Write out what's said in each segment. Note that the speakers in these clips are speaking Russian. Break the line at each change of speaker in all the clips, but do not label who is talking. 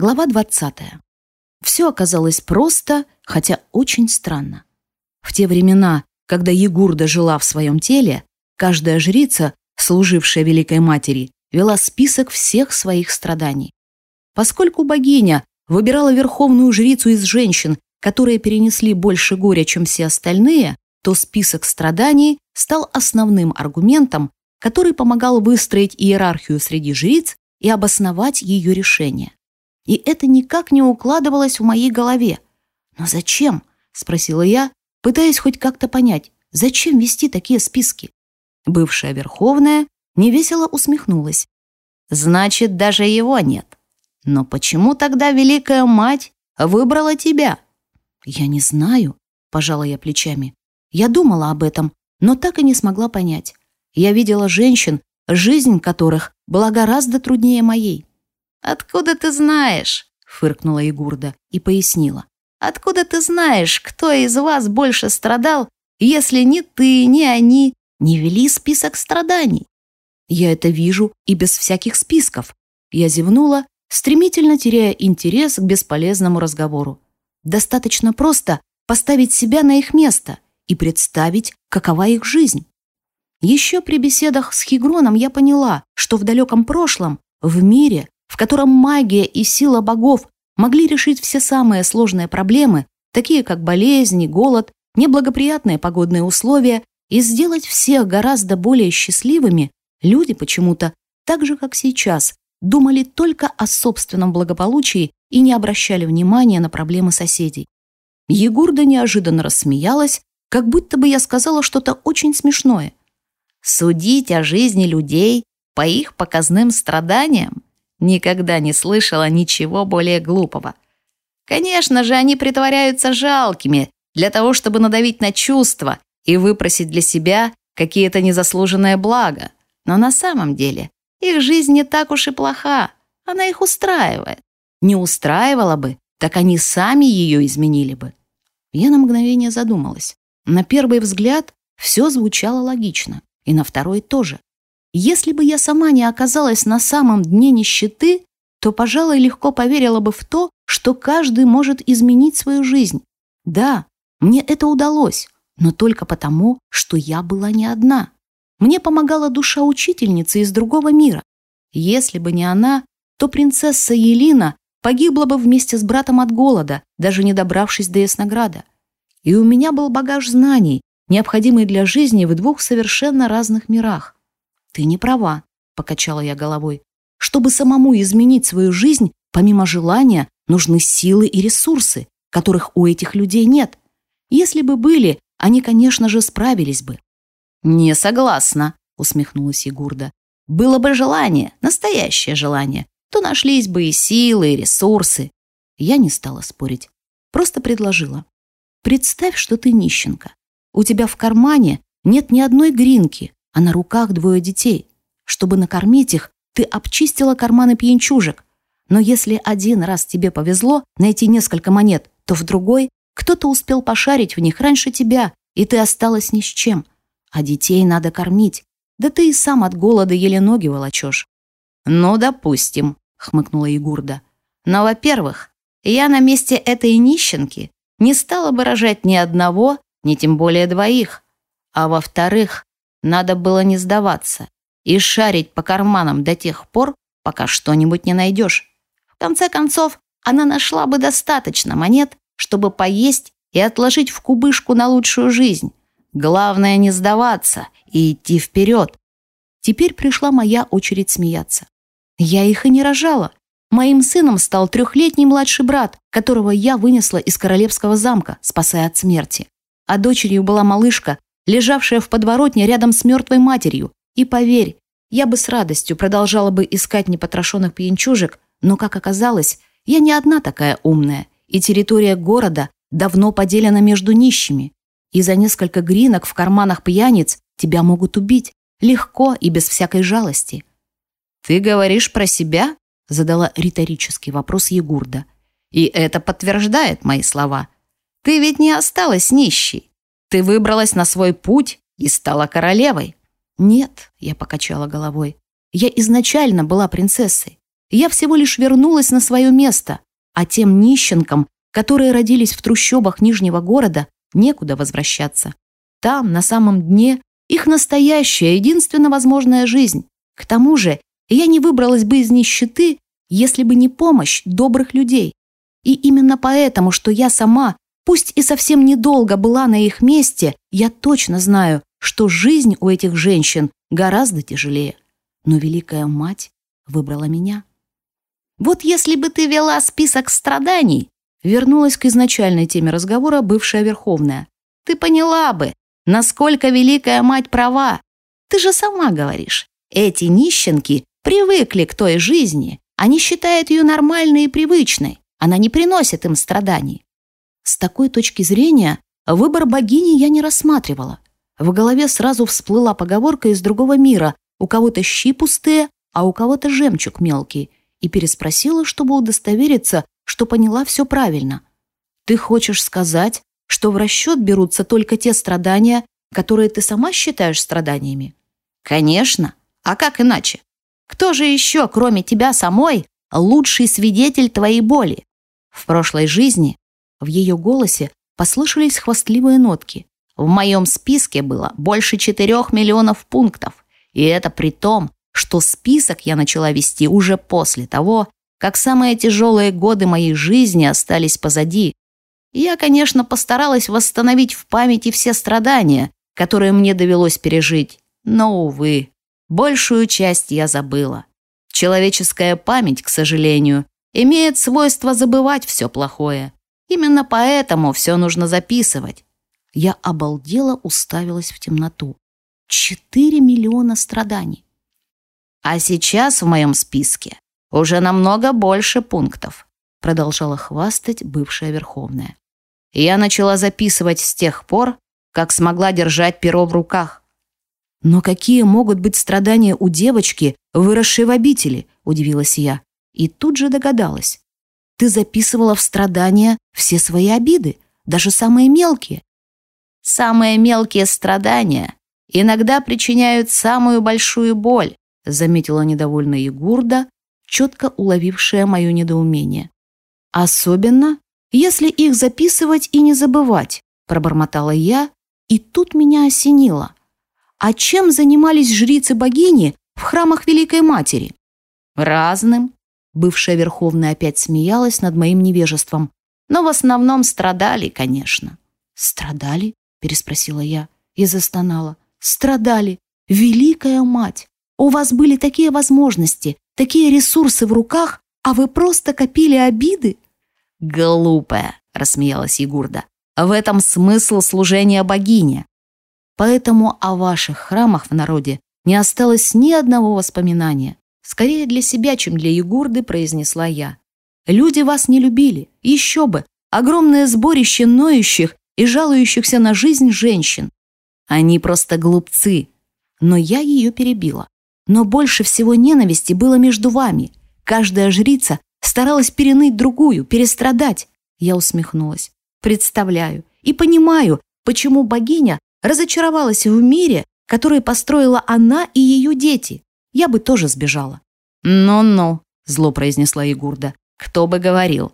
Глава 20. Все оказалось просто, хотя очень странно. В те времена, когда Егурда жила в своем теле, каждая жрица, служившая Великой Матери, вела список всех своих страданий. Поскольку богиня выбирала верховную жрицу из женщин, которые перенесли больше горя, чем все остальные, то список страданий стал основным аргументом, который помогал выстроить иерархию среди жриц и обосновать ее решение. И это никак не укладывалось в моей голове. «Но зачем?» – спросила я, пытаясь хоть как-то понять, зачем вести такие списки. Бывшая Верховная невесело усмехнулась. «Значит, даже его нет. Но почему тогда Великая Мать выбрала тебя?» «Я не знаю», – пожала я плечами. Я думала об этом, но так и не смогла понять. Я видела женщин, жизнь которых была гораздо труднее моей. «Откуда ты знаешь?» – фыркнула Егурда и пояснила. «Откуда ты знаешь, кто из вас больше страдал, если ни ты, ни они не вели список страданий?» Я это вижу и без всяких списков. Я зевнула, стремительно теряя интерес к бесполезному разговору. Достаточно просто поставить себя на их место и представить, какова их жизнь. Еще при беседах с Хигроном я поняла, что в далеком прошлом, в мире, котором магия и сила богов могли решить все самые сложные проблемы, такие как болезни, голод, неблагоприятные погодные условия, и сделать всех гораздо более счастливыми, люди почему-то, так же как сейчас, думали только о собственном благополучии и не обращали внимания на проблемы соседей. Егурда неожиданно рассмеялась, как будто бы я сказала что-то очень смешное. Судить о жизни людей по их показным страданиям никогда не слышала ничего более глупого. Конечно же, они притворяются жалкими для того, чтобы надавить на чувства и выпросить для себя какие-то незаслуженные блага. Но на самом деле их жизнь не так уж и плоха, она их устраивает. Не устраивала бы, так они сами ее изменили бы. Я на мгновение задумалась. На первый взгляд все звучало логично и на второй тоже. Если бы я сама не оказалась на самом дне нищеты, то, пожалуй, легко поверила бы в то, что каждый может изменить свою жизнь. Да, мне это удалось, но только потому, что я была не одна. Мне помогала душа учительницы из другого мира. Если бы не она, то принцесса Елина погибла бы вместе с братом от голода, даже не добравшись до Яснограда. И у меня был багаж знаний, необходимый для жизни в двух совершенно разных мирах. «Ты не права», — покачала я головой. «Чтобы самому изменить свою жизнь, помимо желания, нужны силы и ресурсы, которых у этих людей нет. Если бы были, они, конечно же, справились бы». «Не согласна», — усмехнулась Егурда. «Было бы желание, настоящее желание, то нашлись бы и силы, и ресурсы». Я не стала спорить, просто предложила. «Представь, что ты нищенка. У тебя в кармане нет ни одной гринки, а на руках двое детей. Чтобы накормить их, ты обчистила карманы пьянчужек. Но если один раз тебе повезло найти несколько монет, то в другой кто-то успел пошарить в них раньше тебя, и ты осталась ни с чем. А детей надо кормить. Да ты и сам от голода еле ноги волочешь. «Ну, допустим», — хмыкнула Егурда. «Но, во-первых, я на месте этой нищенки не стала бы рожать ни одного, ни тем более двоих. А во-вторых, надо было не сдаваться и шарить по карманам до тех пор, пока что-нибудь не найдешь. В конце концов, она нашла бы достаточно монет, чтобы поесть и отложить в кубышку на лучшую жизнь. Главное не сдаваться и идти вперед. Теперь пришла моя очередь смеяться. Я их и не рожала. Моим сыном стал трехлетний младший брат, которого я вынесла из королевского замка, спасая от смерти. А дочерью была малышка, лежавшая в подворотне рядом с мертвой матерью. И поверь, я бы с радостью продолжала бы искать непотрошенных пьянчужек, но, как оказалось, я не одна такая умная, и территория города давно поделена между нищими. И за несколько гринок в карманах пьяниц тебя могут убить, легко и без всякой жалости. «Ты говоришь про себя?» – задала риторический вопрос Егурда. «И это подтверждает мои слова. Ты ведь не осталась нищей. Ты выбралась на свой путь и стала королевой. Нет, я покачала головой. Я изначально была принцессой. Я всего лишь вернулась на свое место, а тем нищенкам, которые родились в трущобах Нижнего города, некуда возвращаться. Там, на самом дне, их настоящая, единственно возможная жизнь. К тому же, я не выбралась бы из нищеты, если бы не помощь добрых людей. И именно поэтому, что я сама, пусть и совсем недолго была на их месте, я точно знаю, что жизнь у этих женщин гораздо тяжелее. Но Великая Мать выбрала меня. Вот если бы ты вела список страданий, вернулась к изначальной теме разговора бывшая Верховная, ты поняла бы, насколько Великая Мать права. Ты же сама говоришь, эти нищенки привыкли к той жизни, они считают ее нормальной и привычной, она не приносит им страданий. С такой точки зрения выбор богини я не рассматривала. В голове сразу всплыла поговорка из другого мира «У кого-то щи пустые, а у кого-то жемчуг мелкий», и переспросила, чтобы удостовериться, что поняла все правильно. «Ты хочешь сказать, что в расчет берутся только те страдания, которые ты сама считаешь страданиями?» «Конечно. А как иначе? Кто же еще, кроме тебя самой, лучший свидетель твоей боли? В прошлой жизни в ее голосе послышались хвастливые нотки. В моем списке было больше четырех миллионов пунктов. И это при том, что список я начала вести уже после того, как самые тяжелые годы моей жизни остались позади. Я, конечно, постаралась восстановить в памяти все страдания, которые мне довелось пережить, но, увы, большую часть я забыла. Человеческая память, к сожалению, имеет свойство забывать все плохое. Именно поэтому все нужно записывать. Я обалдела уставилась в темноту. Четыре миллиона страданий. А сейчас в моем списке уже намного больше пунктов, продолжала хвастать бывшая Верховная. Я начала записывать с тех пор, как смогла держать перо в руках. Но какие могут быть страдания у девочки, выросшей в обители, удивилась я. И тут же догадалась. Ты записывала в страдания все свои обиды, даже самые мелкие. Самые мелкие страдания иногда причиняют самую большую боль, заметила недовольная Егурда, четко уловившая мое недоумение. Особенно, если их записывать и не забывать, пробормотала я, и тут меня осенило. А чем занимались жрицы богини в храмах Великой Матери? Разным, Бывшая Верховная опять смеялась над моим невежеством. Но в основном страдали, конечно. «Страдали?» – переспросила я и застонала. «Страдали! Великая мать! У вас были такие возможности, такие ресурсы в руках, а вы просто копили обиды?» «Глупая!» – рассмеялась Егурда. «В этом смысл служения богине. Поэтому о ваших храмах в народе не осталось ни одного воспоминания. Скорее для себя, чем для Егурды, произнесла я. Люди вас не любили. Еще бы. Огромное сборище ноющих и жалующихся на жизнь женщин. Они просто глупцы. Но я ее перебила. Но больше всего ненависти было между вами. Каждая жрица старалась переныть другую, перестрадать. Я усмехнулась. Представляю и понимаю, почему богиня разочаровалась в мире, который построила она и ее дети я бы тоже сбежала. «Ну-ну», — зло произнесла Егурда, — «кто бы говорил.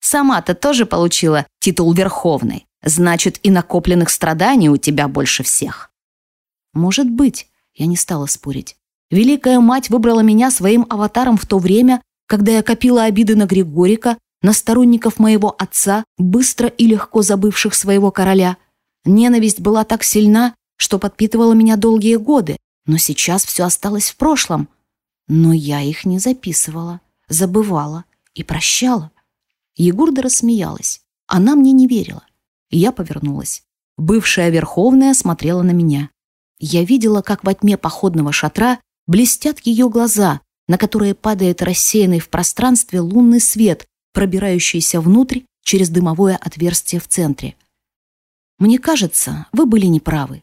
Сама-то тоже получила титул Верховной, значит, и накопленных страданий у тебя больше всех». «Может быть», — я не стала спорить. «Великая мать выбрала меня своим аватаром в то время, когда я копила обиды на Григорика, на сторонников моего отца, быстро и легко забывших своего короля. Ненависть была так сильна, что подпитывала меня долгие годы, но сейчас все осталось в прошлом. Но я их не записывала, забывала и прощала. Егурда рассмеялась. Она мне не верила. Я повернулась. Бывшая Верховная смотрела на меня. Я видела, как во тьме походного шатра блестят ее глаза, на которые падает рассеянный в пространстве лунный свет, пробирающийся внутрь через дымовое отверстие в центре. «Мне кажется, вы были неправы».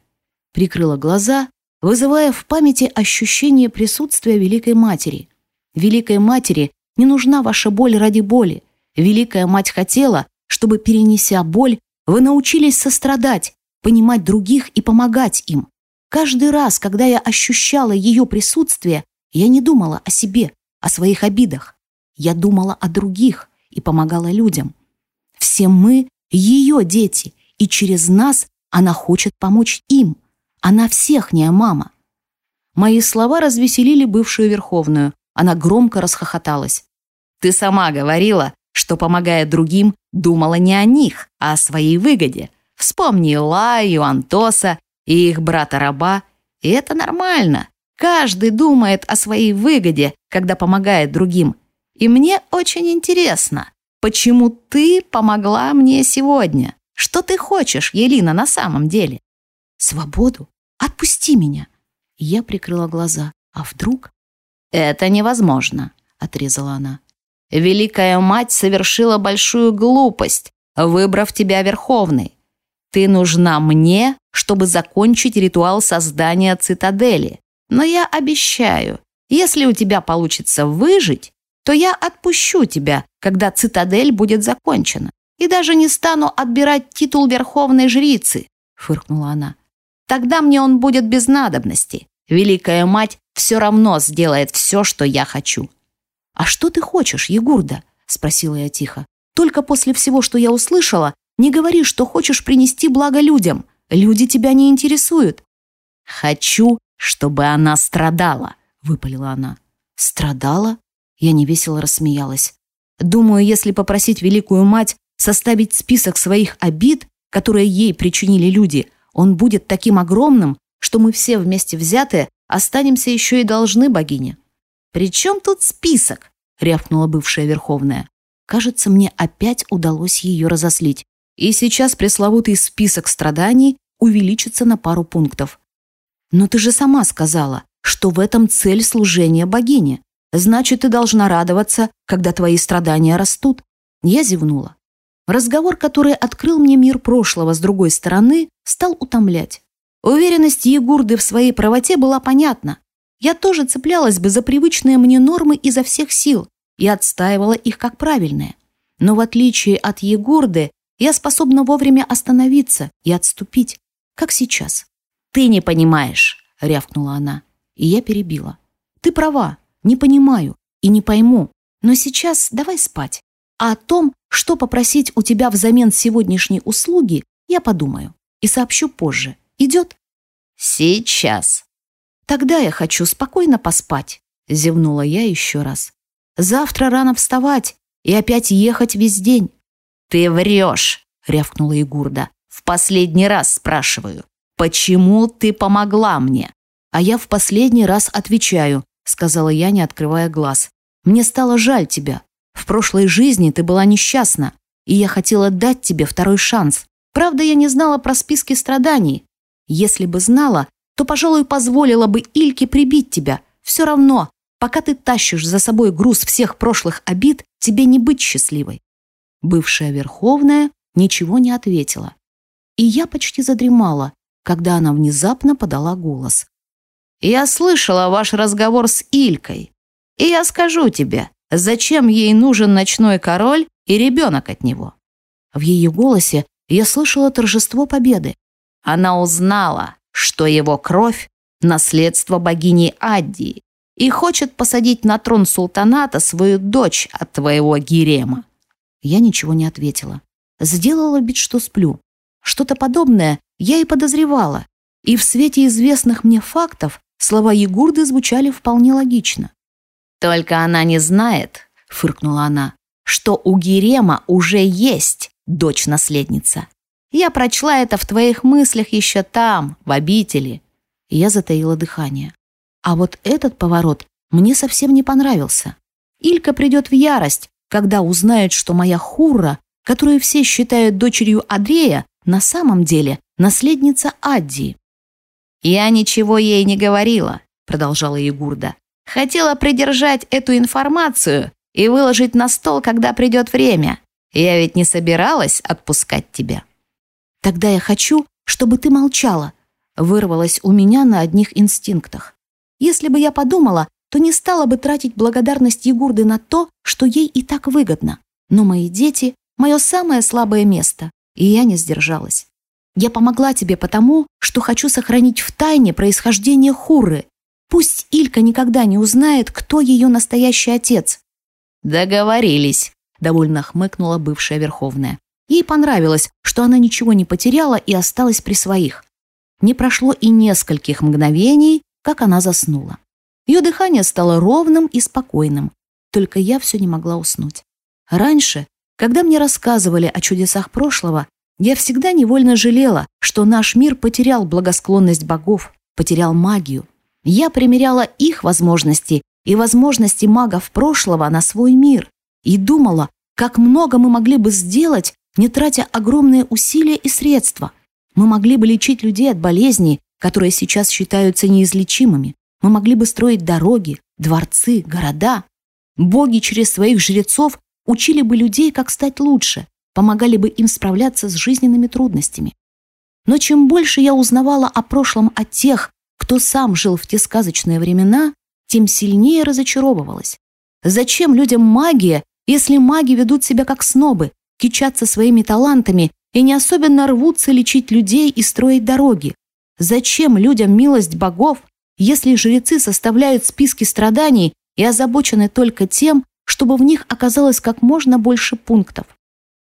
Прикрыла глаза вызывая в памяти ощущение присутствия Великой Матери. Великой Матери не нужна ваша боль ради боли. Великая Мать хотела, чтобы, перенеся боль, вы научились сострадать, понимать других и помогать им. Каждый раз, когда я ощущала ее присутствие, я не думала о себе. о своих обидах. Я думала о других и помогала людям. Все мы — ее дети, и через нас она хочет помочь им. Она всехняя мама. Мои слова развеселили бывшую Верховную. Она громко расхохоталась. «Ты сама говорила, что, помогая другим, думала не о них, а о своей выгоде. Вспомни Лаю, Антоса и их брата-раба. И это нормально. Каждый думает о своей выгоде, когда помогает другим. И мне очень интересно, почему ты помогла мне сегодня? Что ты хочешь, Елина, на самом деле? Свободу. Отпусти меня. Я прикрыла глаза. А вдруг? Это невозможно, отрезала она. Великая мать совершила большую глупость, выбрав тебя верховной. Ты нужна мне, чтобы закончить ритуал создания цитадели. Но я обещаю, если у тебя получится выжить, то я отпущу тебя, когда цитадель будет закончена. И даже не стану отбирать титул верховной жрицы, фыркнула она. Тогда мне он будет без надобности. Великая мать все равно сделает все, что я хочу. «А что ты хочешь, Егурда?» — спросила я тихо. «Только после всего, что я услышала, не говори, что хочешь принести благо людям. Люди тебя не интересуют». «Хочу, чтобы она страдала», — выпалила она. «Страдала?» Я невесело рассмеялась. «Думаю, если попросить Великую Мать составить список своих обид, которые ей причинили люди, он будет таким огромным, что мы все вместе взятые останемся еще и должны богине». «При чем тут список?» — рявкнула бывшая Верховная. Кажется, мне опять удалось ее разослить. И сейчас пресловутый список страданий увеличится на пару пунктов. Но ты же сама сказала, что в этом цель служения богине. Значит, ты должна радоваться, когда твои страдания растут. Я зевнула. Разговор, который открыл мне мир прошлого с другой стороны, стал утомлять. Уверенность Егурды в своей правоте была понятна. Я тоже цеплялась бы за привычные мне нормы изо всех сил и отстаивала их как правильные. Но в отличие от Егорды, я способна вовремя остановиться и отступить, как сейчас. «Ты не понимаешь», — рявкнула она. И я перебила. «Ты права, не понимаю и не пойму, но сейчас давай спать. А о том, что попросить у тебя взамен сегодняшней услуги, я подумаю и сообщу позже. Идет?» «Сейчас», «Тогда я хочу спокойно поспать», — зевнула я еще раз. «Завтра рано вставать и опять ехать весь день». «Ты врешь», — рявкнула Егурда. «В последний раз спрашиваю, почему ты помогла мне?» «А я в последний раз отвечаю», — сказала я, не открывая глаз. «Мне стало жаль тебя. В прошлой жизни ты была несчастна, и я хотела дать тебе второй шанс. Правда, я не знала про списки страданий. Если бы знала, то, пожалуй, позволила бы Ильке прибить тебя. Все равно, пока ты тащишь за собой груз всех прошлых обид, тебе не быть счастливой». Бывшая Верховная ничего не ответила. И я почти задремала, когда она внезапно подала голос. «Я слышала ваш разговор с Илькой, и я скажу тебе, зачем ей нужен ночной король и ребенок от него». В ее голосе я слышала торжество победы. Она узнала, что его кровь – наследство богини Адди и хочет посадить на трон султаната свою дочь от твоего гирема. Я ничего не ответила. Сделала вид, что сплю. Что-то подобное я и подозревала. И в свете известных мне фактов слова Егурды звучали вполне логично. «Только она не знает», — фыркнула она, «что у Герема уже есть дочь-наследница. Я прочла это в твоих мыслях еще там, в обители. я затаила дыхание. А вот этот поворот мне совсем не понравился. Илька придет в ярость, когда узнает, что моя Хурра, которую все считают дочерью Адрея, на самом деле наследница Адди. «Я ничего ей не говорила», — продолжала Егурда. «Хотела придержать эту информацию и выложить на стол, когда придет время. Я ведь не собиралась отпускать тебя». «Тогда я хочу, чтобы ты молчала», вырвалось у меня на одних инстинктах. Если бы я подумала, то не стала бы тратить благодарность Егурды на то, что ей и так выгодно. Но мои дети — мое самое слабое место, и я не сдержалась. Я помогла тебе потому, что хочу сохранить в тайне происхождение Хурры. Пусть Илька никогда не узнает, кто ее настоящий отец. Договорились, довольно хмыкнула бывшая Верховная. Ей понравилось, что она ничего не потеряла и осталась при своих. Не прошло и нескольких мгновений, как она заснула. Ее дыхание стало ровным и спокойным, только я все не могла уснуть. Раньше, когда мне рассказывали о чудесах прошлого, я всегда невольно жалела, что наш мир потерял благосклонность богов, потерял магию. Я примеряла их возможности и возможности магов прошлого на свой мир и думала, как много мы могли бы сделать, не тратя огромные усилия и средства. Мы могли бы лечить людей от болезней, которые сейчас считаются неизлечимыми. Мы могли бы строить дороги, дворцы, города. Боги через своих жрецов учили бы людей, как стать лучше, помогали бы им справляться с жизненными трудностями. Но чем больше я узнавала о прошлом от тех, кто сам жил в те сказочные времена, тем сильнее разочаровывалась. Зачем людям магия, если маги ведут себя как снобы, кичатся своими талантами и не особенно рвутся лечить людей и строить дороги? Зачем людям милость богов, если жрецы составляют списки страданий и озабочены только тем, чтобы в них оказалось как можно больше пунктов?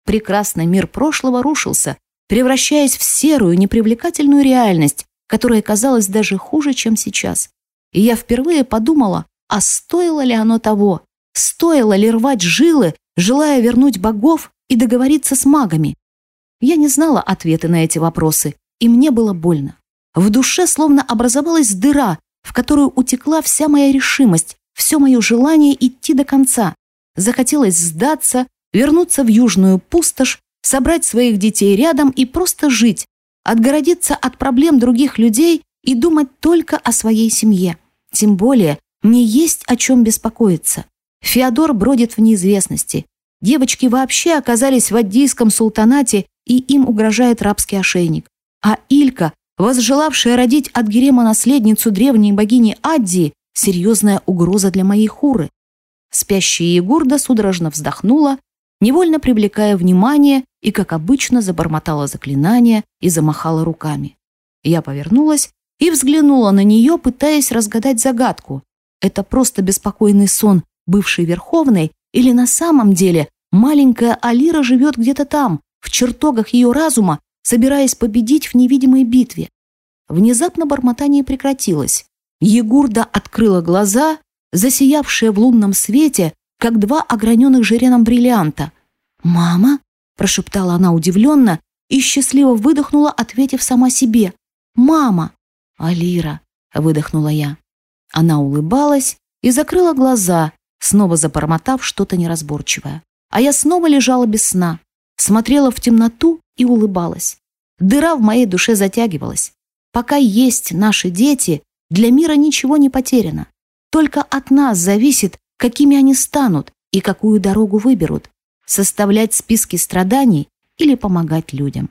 Прекрасный мир прошлого рушился, превращаясь в серую, непривлекательную реальность, которая казалась даже хуже, чем сейчас. И я впервые подумала, а стоило ли оно того? Стоило ли рвать жилы, желая вернуть богов и договориться с магами? Я не знала ответы на эти вопросы, и мне было больно. В душе словно образовалась дыра, в которую утекла вся моя решимость, все мое желание идти до конца. Захотелось сдаться, вернуться в южную пустошь, собрать своих детей рядом и просто жить, отгородиться от проблем других людей и думать только о своей семье. Тем более, мне есть о чем беспокоиться. Феодор бродит в неизвестности. Девочки вообще оказались в Аддийском султанате, и им угрожает рабский ошейник. А Илька, возжелавшая родить от Герема наследницу древней богини Аддии, серьезная угроза для моей хуры. Спящая Егурда судорожно вздохнула невольно привлекая внимание и, как обычно, забормотала заклинание и замахала руками. Я повернулась и взглянула на нее, пытаясь разгадать загадку. Это просто беспокойный сон бывшей Верховной или на самом деле маленькая Алира живет где-то там, в чертогах ее разума, собираясь победить в невидимой битве. Внезапно бормотание прекратилось. Егурда открыла глаза, засиявшие в лунном свете, как два ограненных жиреном бриллианта. «Мама?» – прошептала она удивленно и счастливо выдохнула, ответив сама себе. «Мама!» «Алира!» – выдохнула я. Она улыбалась и закрыла глаза, снова забормотав что-то неразборчивое. А я снова лежала без сна, смотрела в темноту и улыбалась. Дыра в моей душе затягивалась. Пока есть наши дети, для мира ничего не потеряно. Только от нас зависит, какими они станут и какую дорогу выберут, составлять списки страданий или помогать людям.